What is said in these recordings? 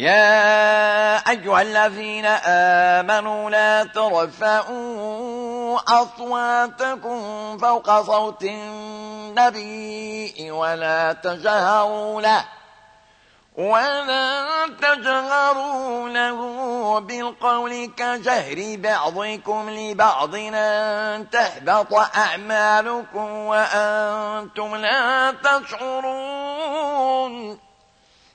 يا أيها الذين آمنوا لا ترفعوا أصواتكم فوق صوت النبي ولا تجهروا له ولا تجهروا له بالقول كجهر بعضكم لبعض أن تحبط أعمالكم وأنتم لا تشعرون.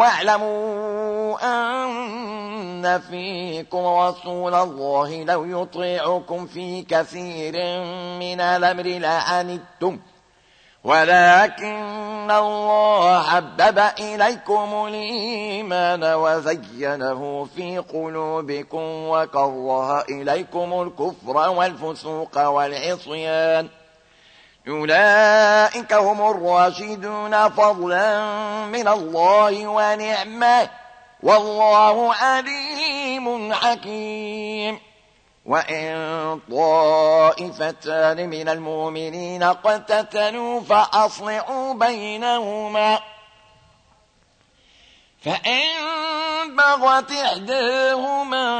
واعلموا أن فيكم رسول الله لو يطيعكم في كثير من الأمر لعنتم ولكن الله حبب إليكم الإيمان وزينه في قلوبكم وكره إليكم الكفر والفسوق والعصيان. أولئك هم الراشدون فضلا من الله ونعمة. والله عليم حكيم. وإن طائفتان من المؤمنين قتتلوا فأصلحوا بينهما. فإن بغت إحداهما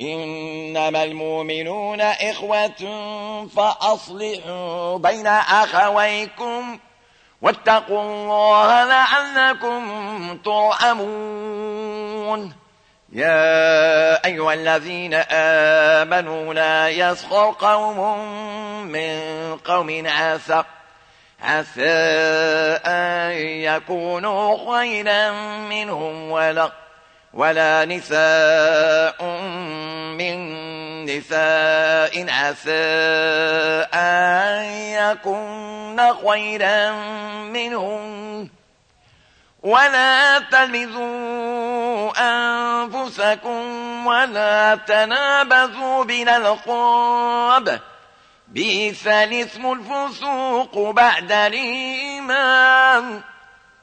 إنما المؤمنون إخوة فأصلحوا بين أخويكم واتقوا الله لعلكم ترحمون. يا أيها الذين آمنوا لا يسخر قوم من قوم عسى عسى أن يكونوا خيرا منهم ولا ولا نساء من نساء عسى أن يكون خيرا منهم ولا تلمزوا أنفسكم ولا تنابزوا بالألقاب. بئس الاسم الفسوق بعد الإيمان.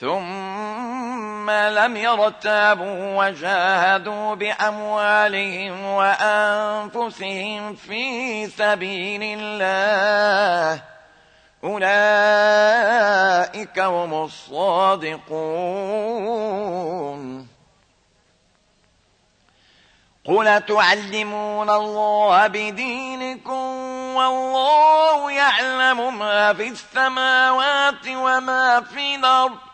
ثم لم يرتابوا وجاهدوا بأموالهم وأنفسهم في سبيل الله. أولئك هم الصادقون. قل تعلمون الله بدينكم والله يعلم ما في السماوات وما في الأرض؟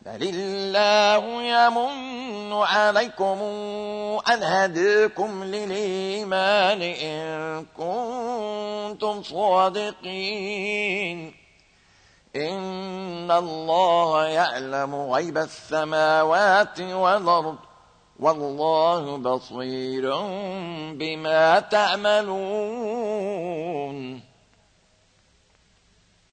بل الله يمن عليكم أن هديكم للإيمان إن كنتم صادقين إن الله يعلم غيب السماوات والأرض والله بصير بما تعملون